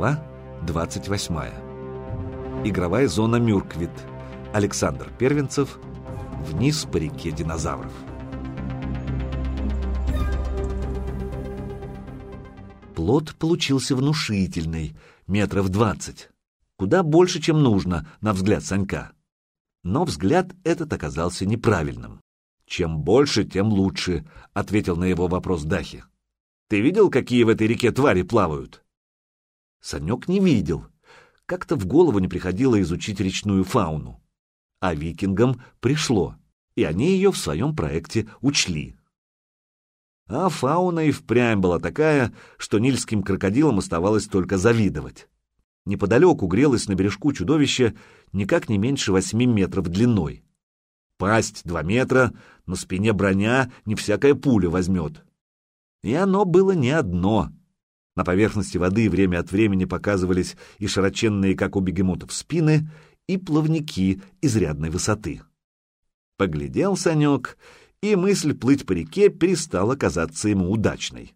Глава 28. Игровая зона Мюрквит. Александр Первенцев. Вниз по реке динозавров. Плод получился внушительный, метров двадцать. Куда больше, чем нужно, на взгляд Санька. Но взгляд этот оказался неправильным. «Чем больше, тем лучше», — ответил на его вопрос Дахи. «Ты видел, какие в этой реке твари плавают?» Санек не видел. Как-то в голову не приходило изучить речную фауну. А викингам пришло, и они ее в своем проекте учли. А фауна и впрямь была такая, что нильским крокодилам оставалось только завидовать. Неподалеку грелось на бережку чудовище никак не меньше восьми метров длиной. Пасть два метра, на спине броня не всякая пуля возьмет. И оно было не одно. На поверхности воды время от времени показывались и широченные, как у бегемотов, спины, и плавники изрядной высоты. Поглядел Санек, и мысль плыть по реке перестала казаться ему удачной.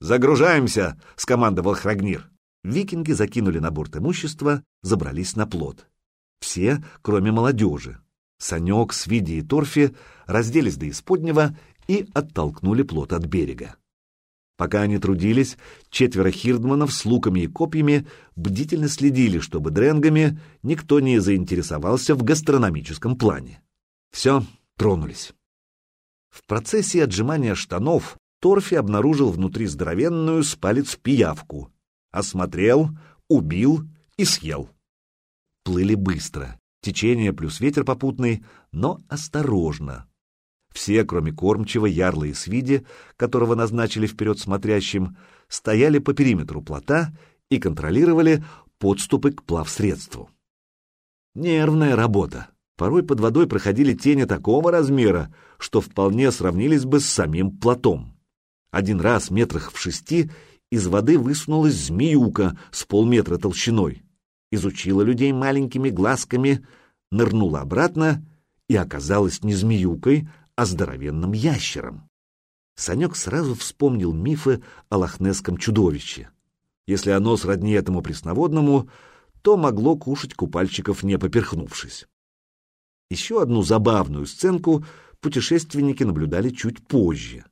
«Загружаемся!» — скомандовал Храгнир. Викинги закинули на борт имущество, забрались на плот. Все, кроме молодежи. Санек, Свиди и Торфи разделись до исподнего и оттолкнули плот от берега. Пока они трудились, четверо хирдманов с луками и копьями бдительно следили, чтобы дренгами никто не заинтересовался в гастрономическом плане. Все, тронулись. В процессе отжимания штанов Торфи обнаружил внутри здоровенную с палец пиявку. Осмотрел, убил и съел. Плыли быстро. Течение плюс ветер попутный, но осторожно. Все, кроме кормчего, ярла и свиди, которого назначили вперед смотрящим, стояли по периметру плота и контролировали подступы к плавсредству. Нервная работа. Порой под водой проходили тени такого размера, что вполне сравнились бы с самим плотом. Один раз метрах в шести из воды высунулась змеюка с полметра толщиной изучила людей маленькими глазками, нырнула обратно и оказалась не змеюкой, а здоровенным ящером. Санек сразу вспомнил мифы о лохнесском чудовище. Если оно сродни этому пресноводному, то могло кушать купальщиков, не поперхнувшись. Еще одну забавную сценку путешественники наблюдали чуть позже.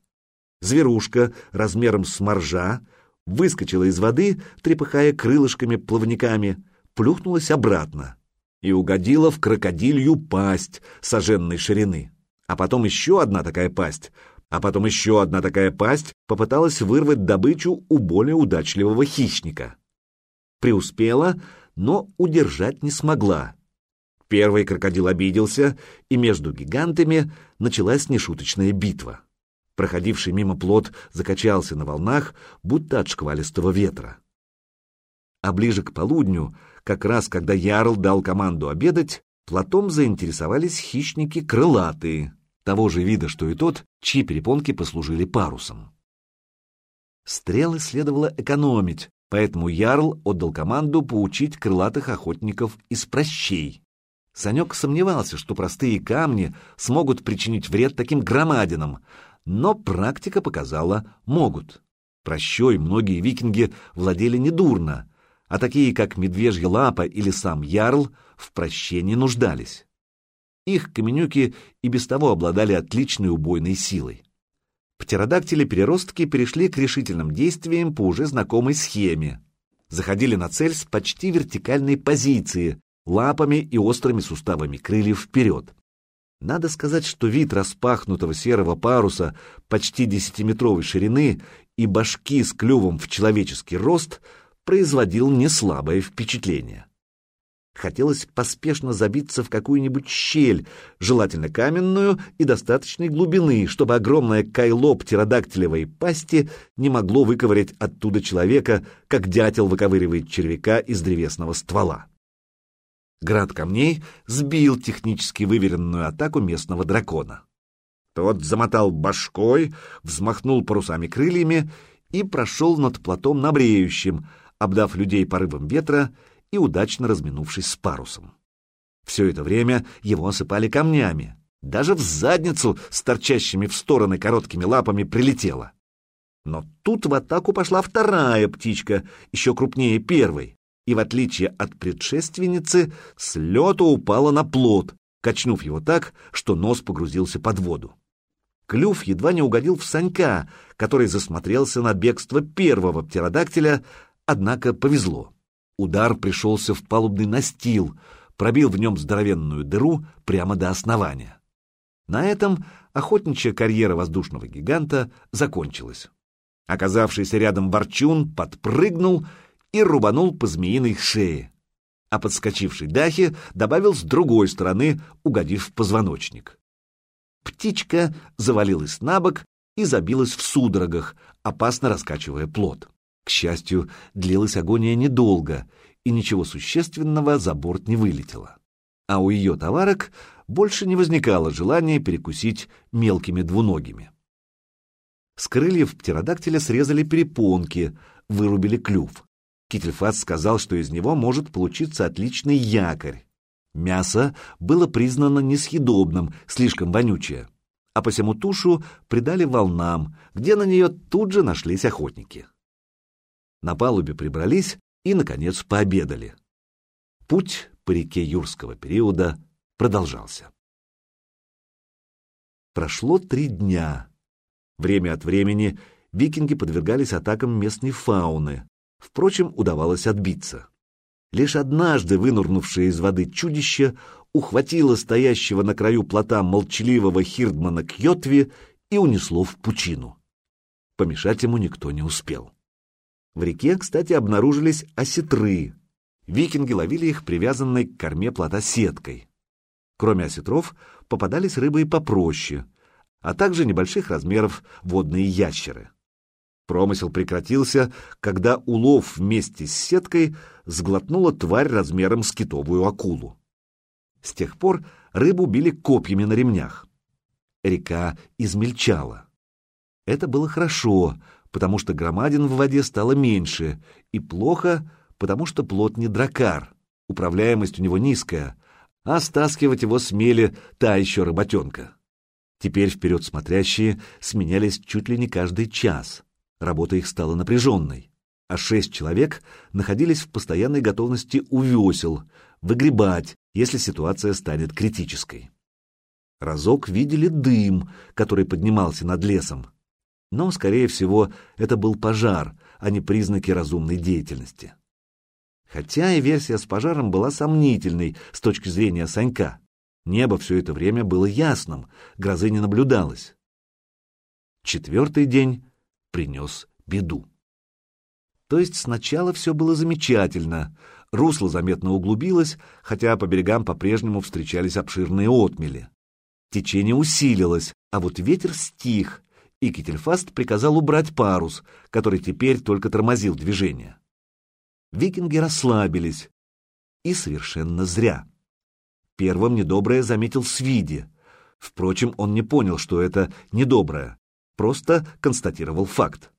Зверушка размером с моржа выскочила из воды, трепыхая крылышками-плавниками, плюхнулась обратно и угодила в крокодилью пасть соженной ширины. А потом еще одна такая пасть, а потом еще одна такая пасть попыталась вырвать добычу у более удачливого хищника. Преуспела, но удержать не смогла. Первый крокодил обиделся, и между гигантами началась нешуточная битва. Проходивший мимо плот закачался на волнах, будто от шквалистого ветра. А ближе к полудню как раз когда Ярл дал команду обедать, Платом заинтересовались хищники крылатые, того же вида, что и тот, чьи перепонки послужили парусом. Стрелы следовало экономить, поэтому Ярл отдал команду поучить крылатых охотников из прощей. Санек сомневался, что простые камни смогут причинить вред таким громадинам, но практика показала — могут. Прощой многие викинги владели недурно, а такие, как медвежья лапа или сам ярл, в прощении нуждались. Их каменюки и без того обладали отличной убойной силой. Птеродактили-переростки перешли к решительным действиям по уже знакомой схеме. Заходили на цель с почти вертикальной позиции, лапами и острыми суставами крыльев вперед. Надо сказать, что вид распахнутого серого паруса почти десятиметровой ширины и башки с клювом в человеческий рост — производил неслабое впечатление. Хотелось поспешно забиться в какую-нибудь щель, желательно каменную и достаточной глубины, чтобы огромное кайло птеродактилевой пасти не могло выковырять оттуда человека, как дятел выковыривает червяка из древесного ствола. Град камней сбил технически выверенную атаку местного дракона. Тот замотал башкой, взмахнул парусами крыльями и прошел над платом набреющим, обдав людей порывом ветра и удачно разминувшись с парусом. Все это время его осыпали камнями. Даже в задницу с торчащими в стороны короткими лапами прилетело. Но тут в атаку пошла вторая птичка, еще крупнее первой, и в отличие от предшественницы, с лету упала на плот, качнув его так, что нос погрузился под воду. Клюв едва не угодил в Санька, который засмотрелся на бегство первого птеродактиля, однако повезло. Удар пришелся в палубный настил, пробил в нем здоровенную дыру прямо до основания. На этом охотничья карьера воздушного гиганта закончилась. Оказавшийся рядом ворчун подпрыгнул и рубанул по змеиной шее, а подскочивший Дахи добавил с другой стороны, угодив в позвоночник. Птичка завалилась на бок и забилась в судорогах, опасно раскачивая плод. К счастью, длилась агония недолго, и ничего существенного за борт не вылетело. А у ее товарок больше не возникало желания перекусить мелкими двуногими. С крыльев птеродактиля срезали перепонки, вырубили клюв. Кительфат сказал, что из него может получиться отличный якорь. Мясо было признано несъедобным, слишком вонючее, а посему тушу придали волнам, где на нее тут же нашлись охотники. На палубе прибрались и, наконец, пообедали. Путь по реке юрского периода продолжался. Прошло три дня. Время от времени викинги подвергались атакам местной фауны. Впрочем, удавалось отбиться. Лишь однажды вынурнувшее из воды чудище ухватило стоящего на краю плота молчаливого Хирдмана Кьотви и унесло в пучину. Помешать ему никто не успел. В реке, кстати, обнаружились осетры. Викинги ловили их привязанной к корме плота сеткой. Кроме осетров, попадались рыбы и попроще, а также небольших размеров водные ящеры. Промысел прекратился, когда улов вместе с сеткой сглотнула тварь размером с китовую акулу. С тех пор рыбу били копьями на ремнях. Река измельчала. Это было хорошо, потому что громадин в воде стало меньше, и плохо, потому что плод не дракар, управляемость у него низкая, а стаскивать его смели та еще работенка. Теперь вперед смотрящие сменялись чуть ли не каждый час. Работа их стала напряженной, а шесть человек находились в постоянной готовности у весел, выгребать, если ситуация станет критической. Разок видели дым, который поднимался над лесом, но, скорее всего, это был пожар, а не признаки разумной деятельности. Хотя и версия с пожаром была сомнительной с точки зрения Санька. Небо все это время было ясным, грозы не наблюдалось. Четвертый день принес беду. То есть сначала все было замечательно, русло заметно углубилось, хотя по берегам по-прежнему встречались обширные отмели. Течение усилилось, а вот ветер стих, и Кительфаст приказал убрать парус, который теперь только тормозил движение викинги расслабились. И совершенно зря. Первым недоброе заметил Свиди. Впрочем, он не понял, что это недоброе, просто констатировал факт.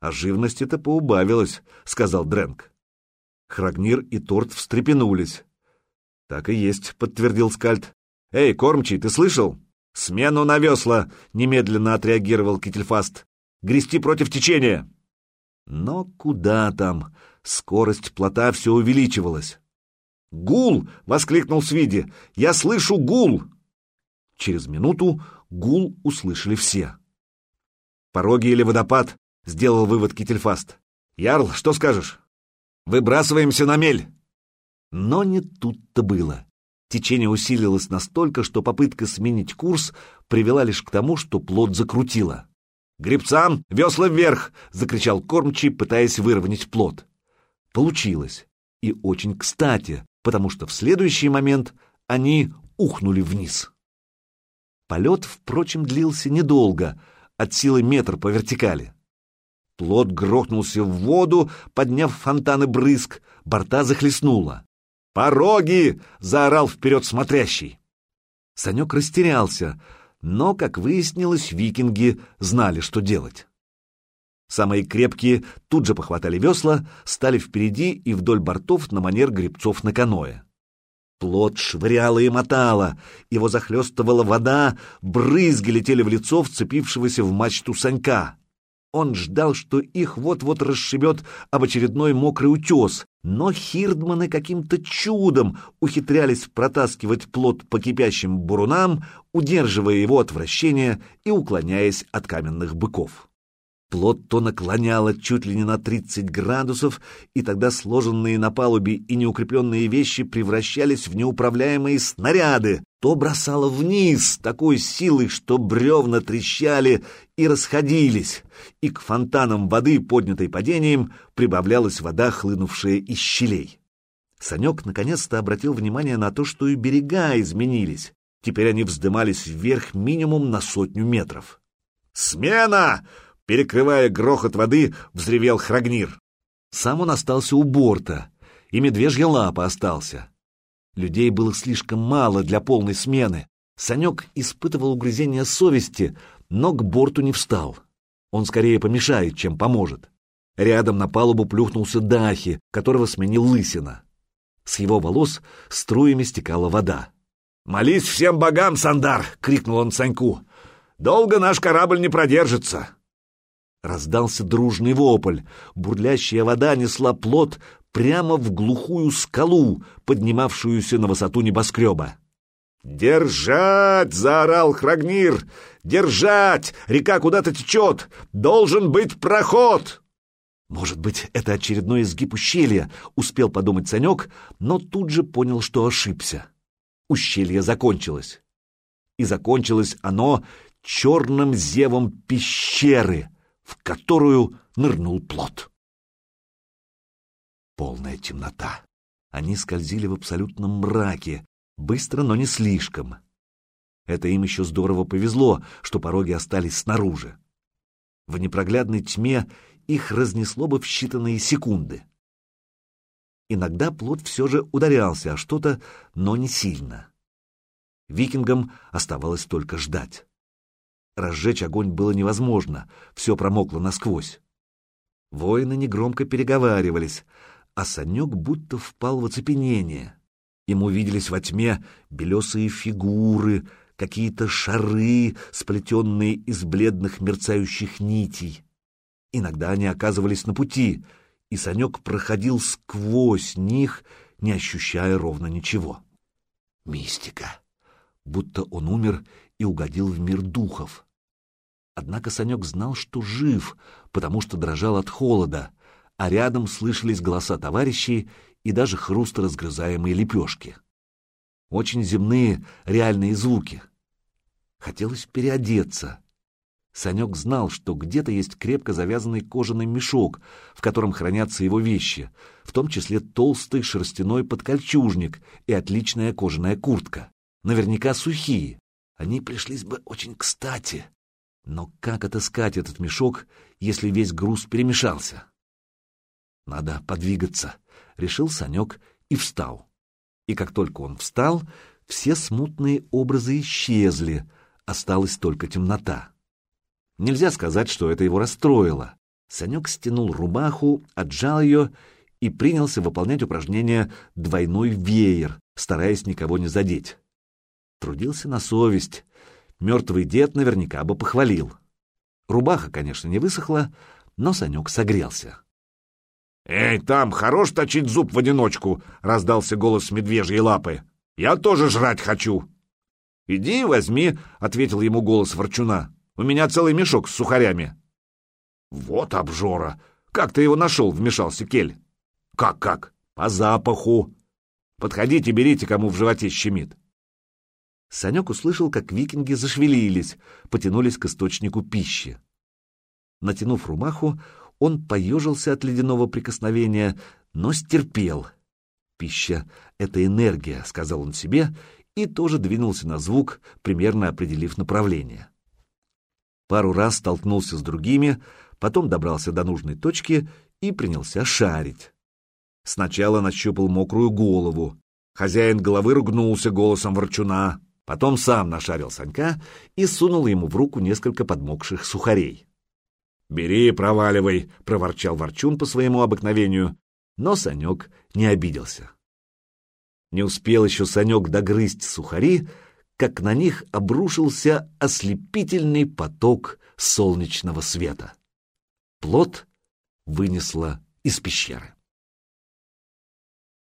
«А живности-то поубавилось», — сказал Дрэнк. Храгнир и Торт встрепенулись. «Так и есть», — подтвердил Скальд. «Эй, кормчий, ты слышал?» «Смену на весла!» — немедленно отреагировал Кительфаст. «Грести против течения!» Но куда там? Скорость плота все увеличивалась. «Гул!» — воскликнул Свиди. «Я слышу гул!» Через минуту гул услышали все. «Пороги или водопад?» — сделал вывод Кительфаст. «Ярл, что скажешь?» «Выбрасываемся на мель!» Но не тут-то было. Течение усилилось настолько, что попытка сменить курс привела лишь к тому, что плот закрутило. «Гребцам, весла вверх!» — закричал кормчий, пытаясь выровнять плот. Получилось. И очень кстати, потому что в следующий момент они ухнули вниз. Полет, впрочем, длился недолго, от силы метр по вертикали. Плот грохнулся в воду, подняв фонтаны брызг, борта захлестнуло. «Пороги!» — заорал вперед смотрящий. Санек растерялся, но, как выяснилось, викинги знали, что делать. Самые крепкие тут же похватали весла, стали впереди и вдоль бортов на манер гребцов на каное. Плот швыряло и мотало, его захлестывала вода, брызги летели в лицо вцепившегося в мачту Санька. Он ждал, что их вот-вот расшибет об очередной мокрый утес, но хирдманы каким-то чудом ухитрялись протаскивать плод по кипящим бурунам, удерживая его от вращения и уклоняясь от каменных быков. Плот то наклоняло чуть ли не на 30 градусов, и тогда сложенные на палубе и неукрепленные вещи превращались в неуправляемые снаряды, то бросало вниз такой силой, что бревна трещали и расходились, и к фонтанам воды, поднятой падением, прибавлялась вода, хлынувшая из щелей. Санек наконец-то обратил внимание на то, что и берега изменились. Теперь они вздымались вверх минимум на сотню метров. «Смена!» Перекрывая грохот воды, взревел Храгнир. Сам он остался у борта, и медвежья лапа остался. Людей было слишком мало для полной смены. Санек испытывал угрызение совести, но к борту не встал. Он скорее помешает, чем поможет. Рядом на палубу плюхнулся Дахи, которого сменил лысина. С его волос струями стекала вода. «Молись всем богам, Сандар!» — крикнул он Саньку. «Долго наш корабль не продержится!» Раздался дружный вопль. Бурлящая вода несла плод прямо в глухую скалу, поднимавшуюся на высоту небоскреба. «Держать!» — заорал Храгнир. «Держать! Река куда-то течет! Должен быть проход!» «Может быть, это очередной изгиб ущелья», — успел подумать Санек, но тут же понял, что ошибся. Ущелье закончилось. И закончилось оно черным зевом пещеры, в которую нырнул плод. Полная темнота. Они скользили в абсолютном мраке, быстро, но не слишком. Это им еще здорово повезло, что пороги остались снаружи. В непроглядной тьме их разнесло бы в считанные секунды. Иногда плод все же ударялся о что-то, но не сильно. Викингам оставалось только ждать. Разжечь огонь было невозможно, все промокло насквозь. Воины негромко переговаривались, а Санек будто впал в оцепенение. Ему виделись во тьме белесые фигуры, какие-то шары, сплетенные из бледных мерцающих нитей. Иногда они оказывались на пути, и Санек проходил сквозь них, не ощущая ровно ничего. Мистика. Будто он умер и угодил в мир духов. Однако Санек знал, что жив, потому что дрожал от холода, а рядом слышались голоса товарищей и даже хруст разгрызаемой лепешки. Очень земные, реальные звуки. Хотелось переодеться. Санек знал, что где-то есть крепко завязанный кожаный мешок, в котором хранятся его вещи, в том числе толстый шерстяной подкольчужник и отличная кожаная куртка. Наверняка сухие, они пришлись бы очень кстати. Но как отыскать этот мешок, если весь груз перемешался? Надо подвигаться, — решил Санек и встал. И как только он встал, все смутные образы исчезли, осталась только темнота. Нельзя сказать, что это его расстроило. Санек стянул рубаху, отжал ее и принялся выполнять упражнение «двойной веер», стараясь никого не задеть. Трудился на совесть. Мертвый дед наверняка бы похвалил. Рубаха, конечно, не высохла, но Санек согрелся. «Эй, там, хорош точить зуб в одиночку!» — раздался голос медвежьей лапы. «Я тоже жрать хочу!» «Иди, возьми!» — ответил ему голос ворчуна. «У меня целый мешок с сухарями!» «Вот обжора! Как ты его нашел?» — вмешался Кель. «Как-как? По запаху!» «Подходите, берите, кому в животе щемит!» Санек услышал, как викинги зашевелились, потянулись к источнику пищи. Натянув рубаху, он поежился от ледяного прикосновения, но стерпел. «Пища — это энергия», — сказал он себе, и тоже двинулся на звук, примерно определив направление. Пару раз столкнулся с другими, потом добрался до нужной точки и принялся шарить. Сначала нащупал мокрую голову. Хозяин головы ругнулся голосом ворчуна. Потом сам нашарил Санька и сунул ему в руку несколько подмокших сухарей. «Бери, проваливай!» — проворчал Ворчун по своему обыкновению, но Санек не обиделся. Не успел еще Санек догрызть сухари, как на них обрушился ослепительный поток солнечного света. Плод вынесло из пещеры.